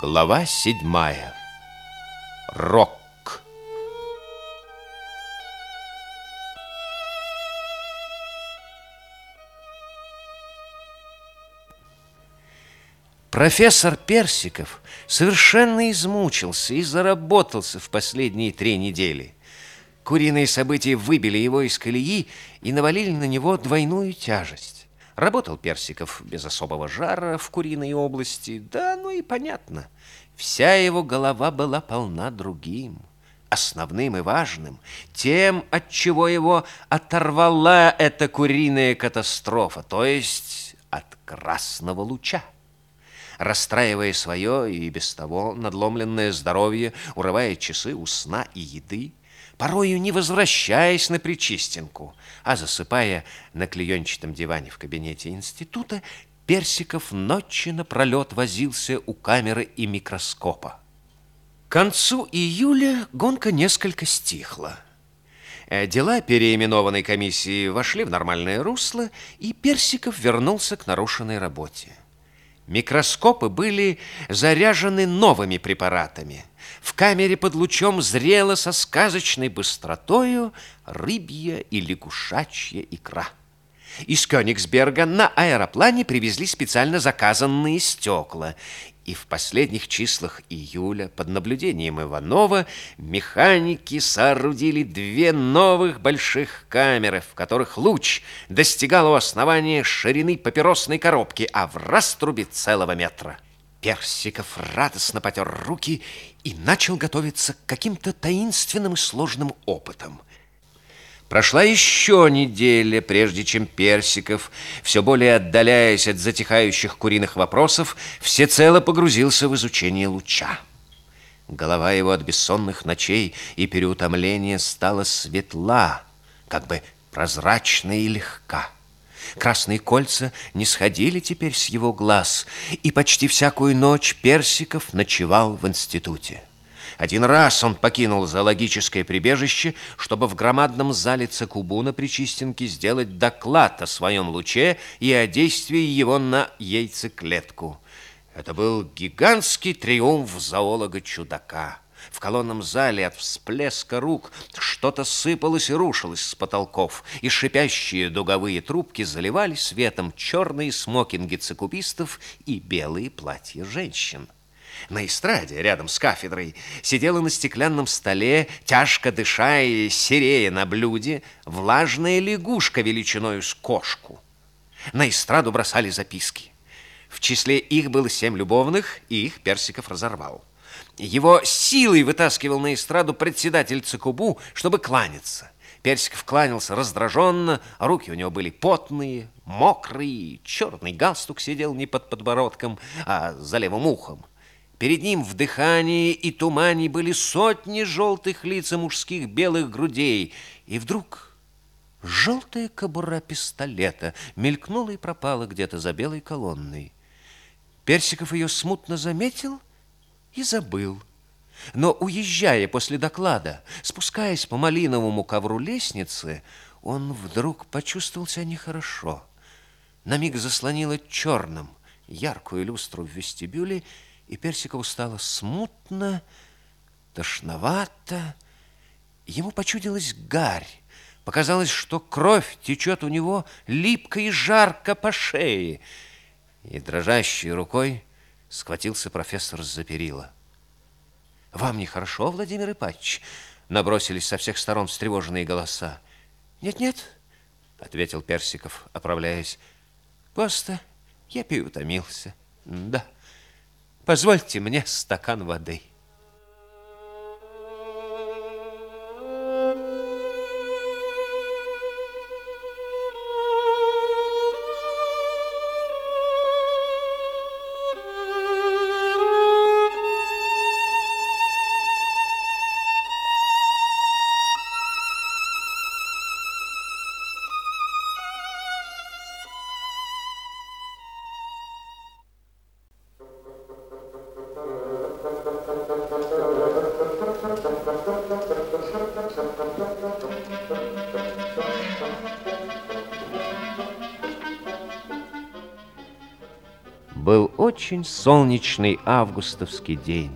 Глава седьмая. Рок. Профессор Персиков совершенно измучился и заработался в последние три недели. Куриные события выбили его из колеи и навалили на него двойную тяжесть. Работал Персиков без особого жара в куриной области, да, ну и понятно. Вся его голова была полна другим, основным и важным, тем, от чего его оторвала эта куриная катастрофа, то есть от красного луча расстраивая свое и без того надломленное здоровье, урывая часы у сна и еды, порою не возвращаясь на Причистенку, а засыпая на клеенчатом диване в кабинете института, Персиков ночи напролет возился у камеры и микроскопа. К концу июля гонка несколько стихла. Э, дела переименованной комиссии вошли в нормальное русло, и Персиков вернулся к нарушенной работе. Микроскопы были заряжены новыми препаратами. В камере под лучом зрела со сказочной быстротою рыбья и лягушачья икра. Из Кёнигсберга на аэроплане привезли специально заказанные стекла, и в последних числах июля под наблюдением Иванова механики соорудили две новых больших камеры, в которых луч достигал у основания ширины папиросной коробки, а в раструбе целого метра. Персиков радостно потер руки и начал готовиться к каким-то таинственным и сложным опытам – Прошла еще неделя, прежде чем Персиков, все более отдаляясь от затихающих куриных вопросов, всецело погрузился в изучение луча. Голова его от бессонных ночей и переутомления стала светла, как бы прозрачна и легка. Красные кольца не сходили теперь с его глаз, и почти всякую ночь Персиков ночевал в институте. Один раз он покинул зоологическое прибежище, чтобы в громадном зале Цекубуна при Чистенке сделать доклад о своем луче и о действии его на яйцеклетку. Это был гигантский триумф зоолога-чудака. В колонном зале от всплеска рук что-то сыпалось и рушилось с потолков, и шипящие дуговые трубки заливали светом черные смокинги цикубистов и белые платья женщин. На эстраде, рядом с кафедрой, сидела на стеклянном столе, тяжко дыша и серея на блюде, влажная лягушка величиною с кошку. На эстраду бросали записки. В числе их было семь любовных, и их Персиков разорвал. Его силой вытаскивал на эстраду председатель Цикубу, чтобы кланяться. Персиков кланялся раздраженно, руки у него были потные, мокрые, черный галстук сидел не под подбородком, а за левым ухом. Перед ним в дыхании и тумане были сотни желтых лиц и мужских белых грудей. И вдруг желтая кобура пистолета мелькнула и пропала где-то за белой колонной. Персиков ее смутно заметил и забыл. Но, уезжая после доклада, спускаясь по малиновому ковру лестницы, он вдруг почувствовал себя нехорошо. На миг заслонило черным яркую люстру в вестибюле, и Персикову стало смутно, тошновато. Ему почудилась гарь. Показалось, что кровь течет у него липко и жарко по шее. И дрожащей рукой схватился профессор за перила. «Вам нехорошо, Владимир Ипатьевич?» Набросились со всех сторон встревоженные голоса. «Нет-нет», — ответил Персиков, оправляясь. «Просто я переутомился. Да». Позвольте мне стакан воды. Очень солнечный августовский день.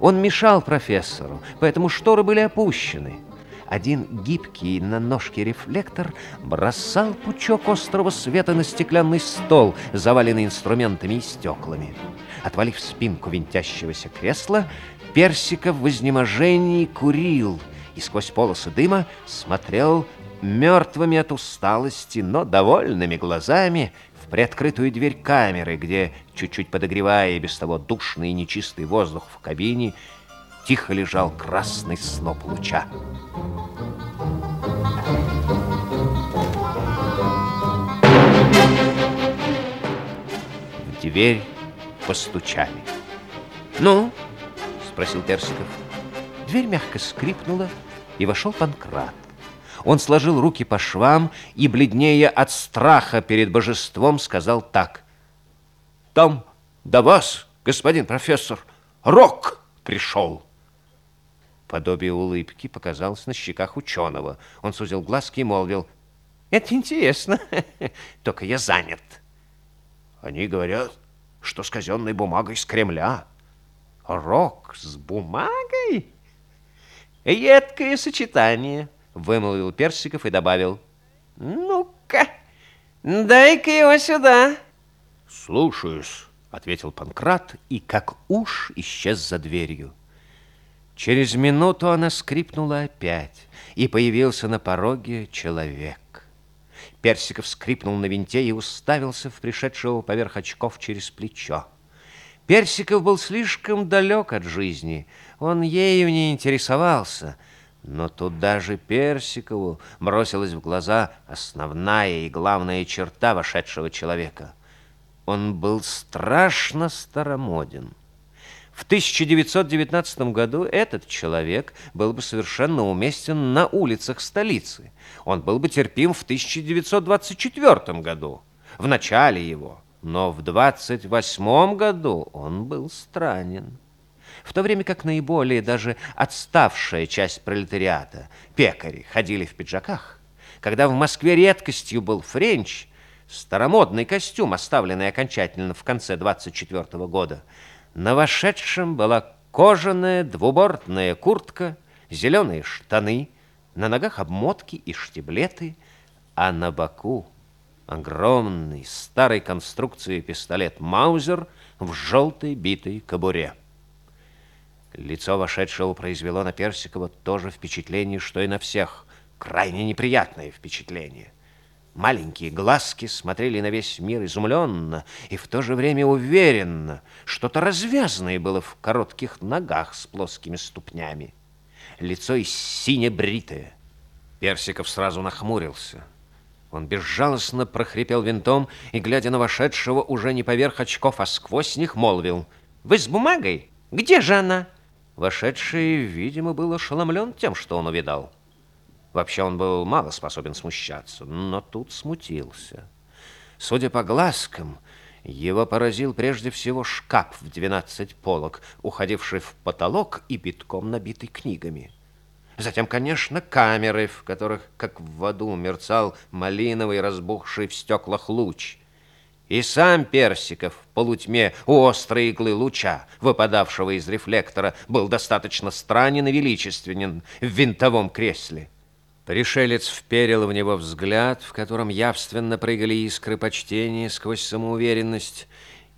Он мешал профессору, поэтому шторы были опущены. Один гибкий на ножке рефлектор бросал пучок острого света на стеклянный стол, заваленный инструментами и стеклами. Отвалив спинку винтящегося кресла, Персиков в изнеможении курил и сквозь полосы дыма смотрел мертвыми от усталости, но довольными глазами в приоткрытую дверь камеры, где, чуть-чуть подогревая и без того душный и нечистый воздух в кабине, тихо лежал красный сноп луча. В дверь постучали. «Ну?» — спросил Персиков. Дверь мягко скрипнула, и вошел Панкрат. Он сложил руки по швам и, бледнее от страха перед божеством, сказал так. «Там до вас, господин профессор, рок пришел». Подобие улыбки показалось на щеках ученого. Он сузил глазки и молвил. «Это интересно, только я занят». Они говорят, что с казенной бумагой с Кремля. Рок с бумагой? Едкое сочетание вымолвил Персиков и добавил. «Ну-ка, дай-ка его сюда». «Слушаюсь», — ответил Панкрат, и как уж исчез за дверью. Через минуту она скрипнула опять, и появился на пороге человек. Персиков скрипнул на винте и уставился в пришедшего поверх очков через плечо. Персиков был слишком далек от жизни, он ею не интересовался — но тут даже Персикову бросилась в глаза основная и главная черта вошедшего человека. Он был страшно старомоден. В 1919 году этот человек был бы совершенно уместен на улицах столицы. Он был бы терпим в 1924 году, в начале его. Но в 28 году он был странен в то время как наиболее даже отставшая часть пролетариата, пекари, ходили в пиджаках, когда в Москве редкостью был френч, старомодный костюм, оставленный окончательно в конце 24 -го года, на вошедшем была кожаная двубортная куртка, зеленые штаны, на ногах обмотки и штиблеты, а на боку огромный старой конструкции пистолет «Маузер» в желтой битой кобуре. Лицо вошедшего произвело на Персикова то же впечатление, что и на всех. Крайне неприятное впечатление. Маленькие глазки смотрели на весь мир изумленно и в то же время уверенно. Что-то развязанное было в коротких ногах с плоскими ступнями. Лицо сине-бритое. Персиков сразу нахмурился. Он безжалостно прохрипел винтом и, глядя на вошедшего, уже не поверх очков, а сквозь них, молвил. «Вы с бумагой? Где же она?» Вошедший, видимо, был ошеломлен тем, что он увидал. Вообще он был мало способен смущаться, но тут смутился. Судя по глазкам, его поразил прежде всего шкаф в двенадцать полок, уходивший в потолок и битком набитый книгами. Затем, конечно, камеры, в которых, как в воду, мерцал малиновый, разбухший в стеклах луч — и сам Персиков в полутьме у острой иглы луча, выпадавшего из рефлектора, был достаточно странен и величественен в винтовом кресле. Пришелец вперил в него взгляд, в котором явственно прыгали искры почтения сквозь самоуверенность.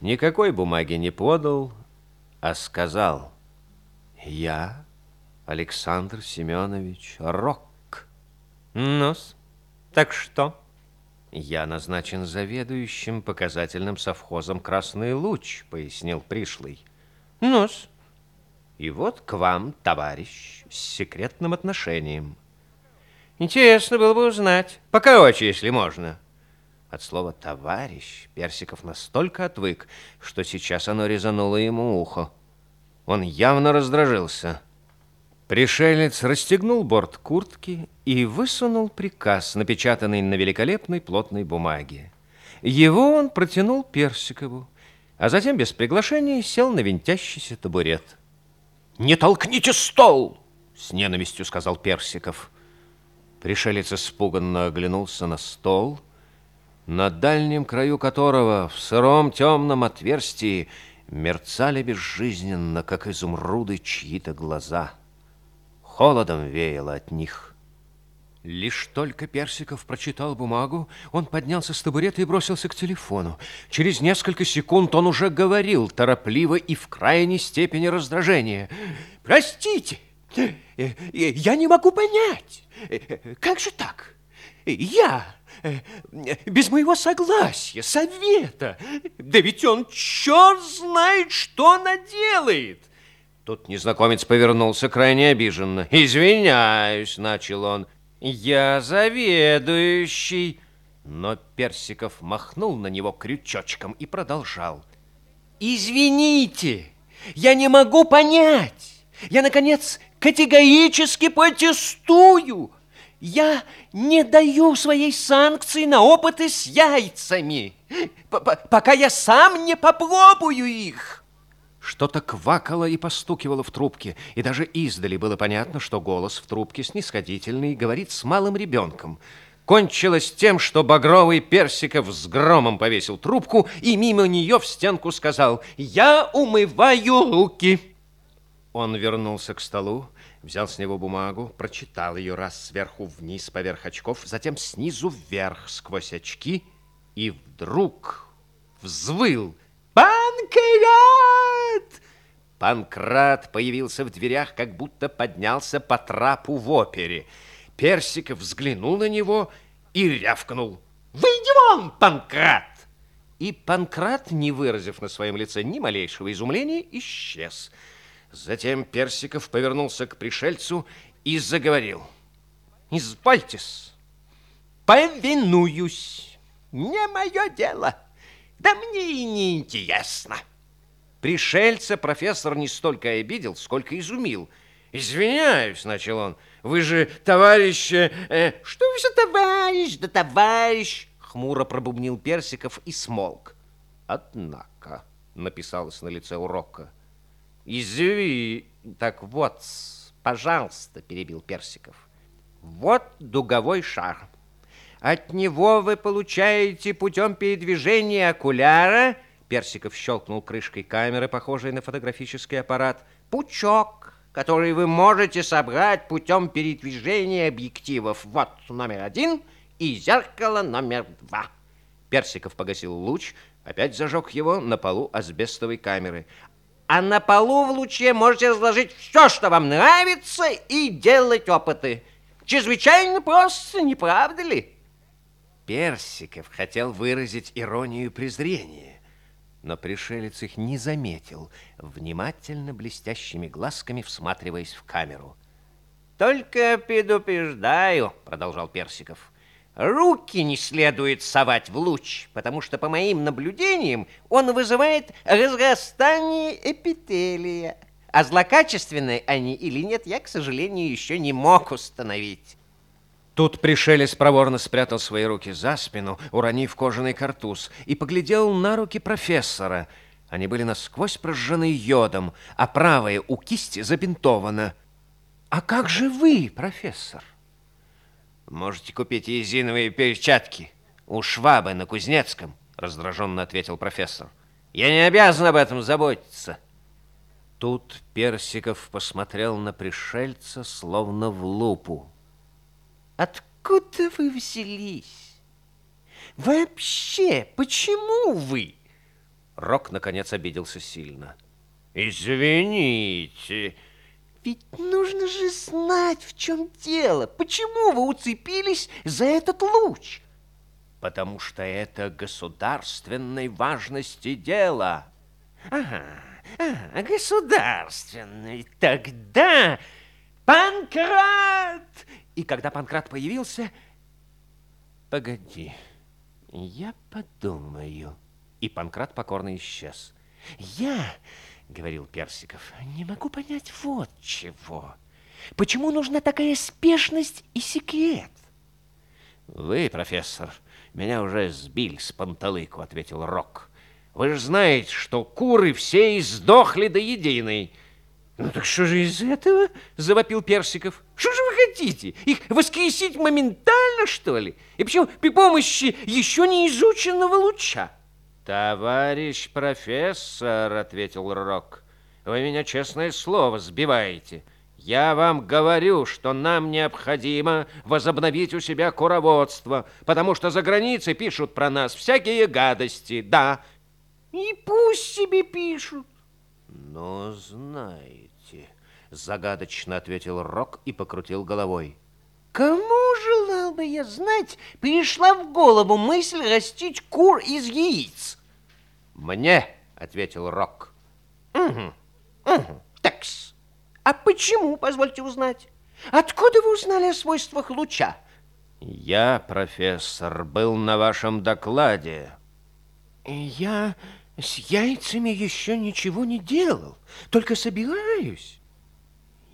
Никакой бумаги не подал, а сказал «Я, Александр Семенович Рок». ну так что?» «Я назначен заведующим показательным совхозом «Красный луч», — пояснил пришлый. «Ну-с, и вот к вам, товарищ, с секретным отношением». «Интересно было бы узнать. Покороче, если можно». От слова «товарищ» Персиков настолько отвык, что сейчас оно резануло ему ухо. Он явно раздражился. Пришелец расстегнул борт куртки и высунул приказ, напечатанный на великолепной плотной бумаге. Его он протянул Персикову, а затем без приглашения сел на винтящийся табурет. «Не толкните стол!» — с ненавистью сказал Персиков. Пришелец испуганно оглянулся на стол на дальнем краю которого в сыром темном отверстии мерцали безжизненно, как изумруды, чьи-то глаза. Холодом веяло от них. Лишь только Персиков прочитал бумагу, он поднялся с табурета и бросился к телефону. Через несколько секунд он уже говорил, торопливо и в крайней степени раздражения. «Простите, я не могу понять, как же так? Я без моего согласия, совета, да ведь он черт знает, что наделает!» Тут незнакомец повернулся крайне обиженно. «Извиняюсь», — начал он, — «Я заведующий!» Но Персиков махнул на него крючочком и продолжал. «Извините, я не могу понять! Я, наконец, категорически протестую! Я не даю своей санкции на опыты с яйцами, пока я сам не попробую их!» Что-то квакало и постукивало в трубке, и даже издали было понятно, что голос в трубке снисходительный говорит с малым ребенком. Кончилось тем, что багровый Персиков с громом повесил трубку и мимо нее в стенку сказал «Я умываю руки». Он вернулся к столу, взял с него бумагу, прочитал ее раз сверху вниз поверх очков, затем снизу вверх сквозь очки и вдруг взвыл «Панкреат!» Панкрат появился в дверях, как будто поднялся по трапу в опере. Персиков взглянул на него и рявкнул. «Выйди вон, Панкрат!» И Панкрат, не выразив на своем лице ни малейшего изумления, исчез. Затем Персиков повернулся к пришельцу и заговорил. «Извольтесь, повинуюсь, не мое дело, да мне и не интересно». Пришельца профессор не столько обидел, сколько изумил. «Извиняюсь», — начал он, — «вы же товарищ...» э, э «Что вы за товарищ, да товарищ?» — хмуро пробубнил Персиков и смолк. «Однако», — написалось на лице урока, — «извини, так вот, пожалуйста», — перебил Персиков. «Вот дуговой шар. От него вы получаете путем передвижения окуляра Персиков щелкнул крышкой камеры, похожей на фотографический аппарат. «Пучок, который вы можете собрать путем передвижения объективов. Вот номер один и зеркало номер два». Персиков погасил луч, опять зажег его на полу асбестовой камеры. А на полу в луче можете разложить все, что вам нравится, и делать опыты. Чрезвычайно просто, не правда ли? Персиков хотел выразить иронию и презрение но пришелец их не заметил, внимательно блестящими глазками всматриваясь в камеру. «Только предупреждаю», — продолжал Персиков, — «руки не следует совать в луч, потому что, по моим наблюдениям, он вызывает разрастание эпителия, а злокачественные они или нет, я, к сожалению, еще не мог установить». Тут пришелец проворно спрятал свои руки за спину, уронив кожаный картуз, и поглядел на руки профессора. Они были насквозь прожжены йодом, а правая у кисти забинтована. «А как же вы, профессор?» «Можете купить резиновые перчатки у Швабы на Кузнецком», раздраженно ответил профессор. «Я не обязан об этом заботиться». Тут Персиков посмотрел на пришельца, словно в лупу. Откуда вы взялись? Вообще, почему вы? Рок, наконец, обиделся сильно. Извините. Ведь нужно же знать, в чем дело. Почему вы уцепились за этот луч? Потому что это государственной важности дело. Ага, ага государственной. Тогда... Панкрат! И когда Панкрат появился... Погоди, я подумаю. И Панкрат покорно исчез. Я, говорил Персиков, не могу понять вот чего. Почему нужна такая спешность и секрет? Вы, профессор, меня уже сбили с панталыку, ответил Рок. Вы же знаете, что куры все издохли до единой. Ну так что же из этого? Завопил Персиков. Что же вы хотите? Их воскресить моментально? Что ли? И причем при помощи еще не изученного луча. Товарищ профессор, ответил Рок, вы меня, честное слово, сбиваете. Я вам говорю, что нам необходимо возобновить у себя куроводство, потому что за границей пишут про нас всякие гадости, да. И пусть себе пишут. Но знаете, загадочно ответил Рок и покрутил головой. Кому желал бы я знать, пришла в голову мысль растить кур из яиц? Мне, ответил Рок. Угу, угу, такс. А почему, позвольте узнать? Откуда вы узнали о свойствах луча? Я, профессор, был на вашем докладе. Я с яйцами еще ничего не делал, только собираюсь.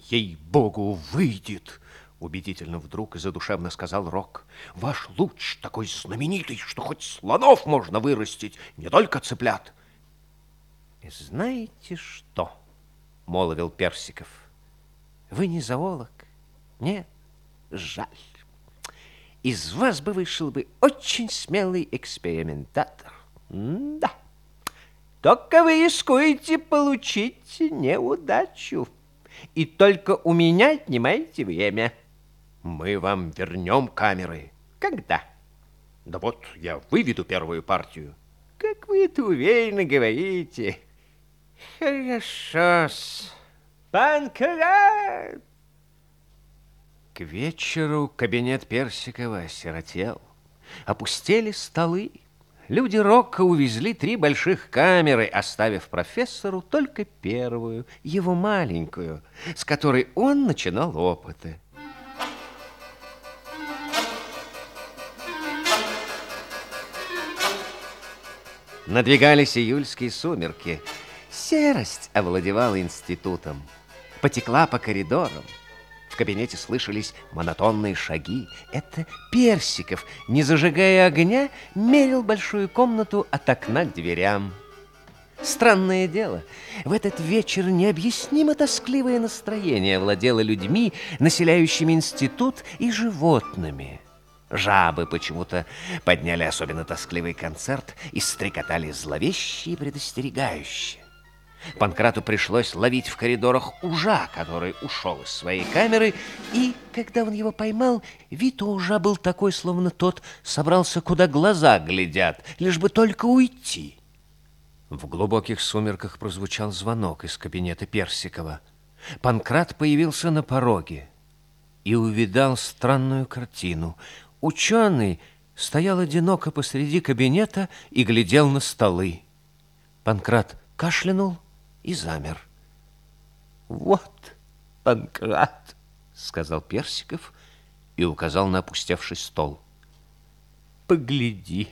Ей-богу, выйдет, убедительно вдруг и задушевно сказал Рок. Ваш луч такой знаменитый, что хоть слонов можно вырастить, не только цыплят. Знаете что? молвил Персиков. Вы не зоолог? Нет, жаль. Из вас бы вышел бы очень смелый экспериментатор. М да. Только вы рискуете получить неудачу. И только у меня отнимаете время. Мы вам вернем камеры. Когда? Да вот, я выведу первую партию. Как вы это уверенно говорите. Хорошо-с. Панкрат! К вечеру кабинет Персикова осиротел. Опустели столы. Люди Рока увезли три больших камеры, оставив профессору только первую, его маленькую, с которой он начинал опыты. Надвигались июльские сумерки. Серость овладевала институтом потекла по коридорам. Кабинете слышались монотонные шаги. Это Персиков, не зажигая огня, мерил большую комнату от окна к дверям. Странное дело, в этот вечер необъяснимо тоскливое настроение владело людьми, населяющими институт и животными. Жабы почему-то подняли особенно тоскливый концерт и стрекотали зловещие и предостерегающие. Панкрату пришлось ловить в коридорах ужа, который ушел из своей камеры, и, когда он его поймал, вид у ужа был такой, словно тот собрался, куда глаза глядят, лишь бы только уйти. В глубоких сумерках прозвучал звонок из кабинета Персикова. Панкрат появился на пороге и увидал странную картину. Ученый стоял одиноко посреди кабинета и глядел на столы. Панкрат кашлянул, и замер. «Вот, Панкрат!» — сказал Персиков и указал на опустевший стол. «Погляди!»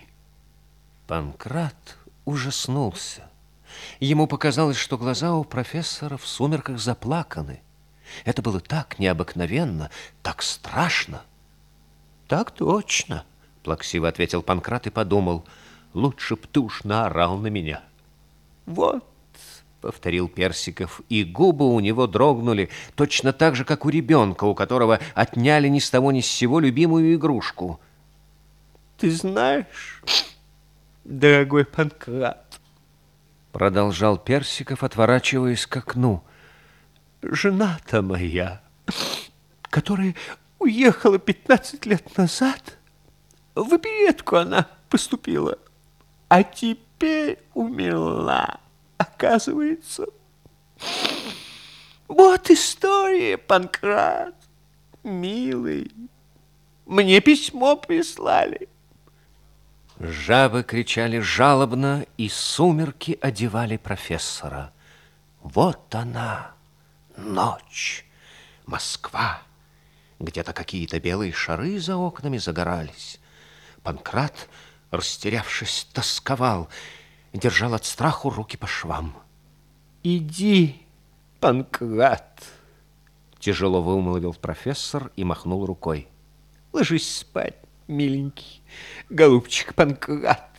Панкрат ужаснулся. Ему показалось, что глаза у профессора в сумерках заплаканы. Это было так необыкновенно, так страшно. «Так точно!» — плаксиво ответил Панкрат и подумал. «Лучше б ты уж наорал на меня!» «Вот!» — повторил Персиков, и губы у него дрогнули, точно так же, как у ребенка, у которого отняли ни с того ни с сего любимую игрушку. «Ты знаешь, дорогой Панкрат», — продолжал Персиков, отворачиваясь к окну, «жена-то моя, которая уехала пятнадцать лет назад, в оперетку она поступила, а теперь умерла» оказывается. Вот история, Панкрат, милый. Мне письмо прислали. Жабы кричали жалобно, и сумерки одевали профессора. Вот она, ночь, Москва. Где-то какие-то белые шары за окнами загорались. Панкрат, растерявшись, тосковал — держал от страху руки по швам. «Иди, Панкрат!» Тяжело вымолвил профессор и махнул рукой. «Ложись спать, миленький, голубчик Панкрат!»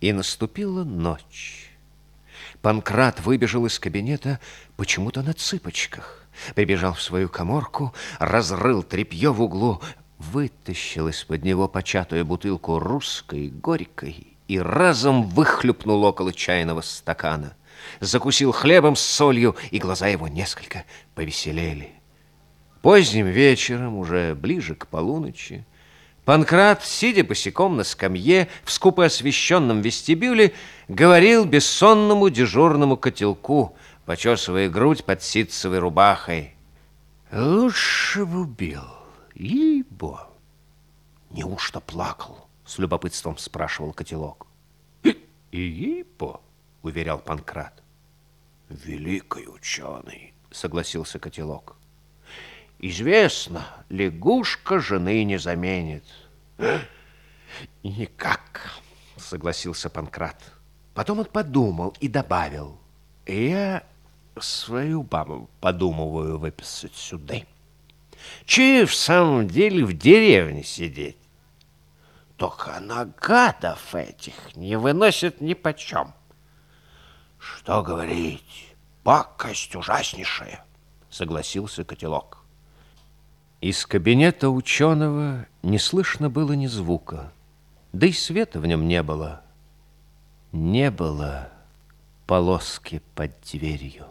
И наступила ночь. Панкрат выбежал из кабинета почему-то на цыпочках. Прибежал в свою коморку, разрыл тряпье в углу. вытащил из-под него початую бутылку русской, горькой и разом выхлюпнул около чайного стакана. Закусил хлебом с солью, и глаза его несколько повеселели. Поздним вечером, уже ближе к полуночи, Панкрат, сидя босиком на скамье в скупо освещенном вестибюле, говорил бессонному дежурному котелку, почесывая грудь под ситцевой рубахой. «Лучше бы убил, ибо...» «Неужто плакал?» — с любопытством спрашивал котелок. «Ибо...» — уверял Панкрат. «Великий ученый», — согласился котелок. Известно, лягушка жены не заменит. Никак, согласился Панкрат. Потом он подумал и добавил. Я свою бабу подумываю выписать сюда. Че в самом деле в деревне сидеть? Только она гадов этих не выносит ни почем. Что говорить, пакость ужаснейшая, согласился котелок. Из кабинета ученого не слышно было ни звука, да и света в нем не было. Не было полоски под дверью.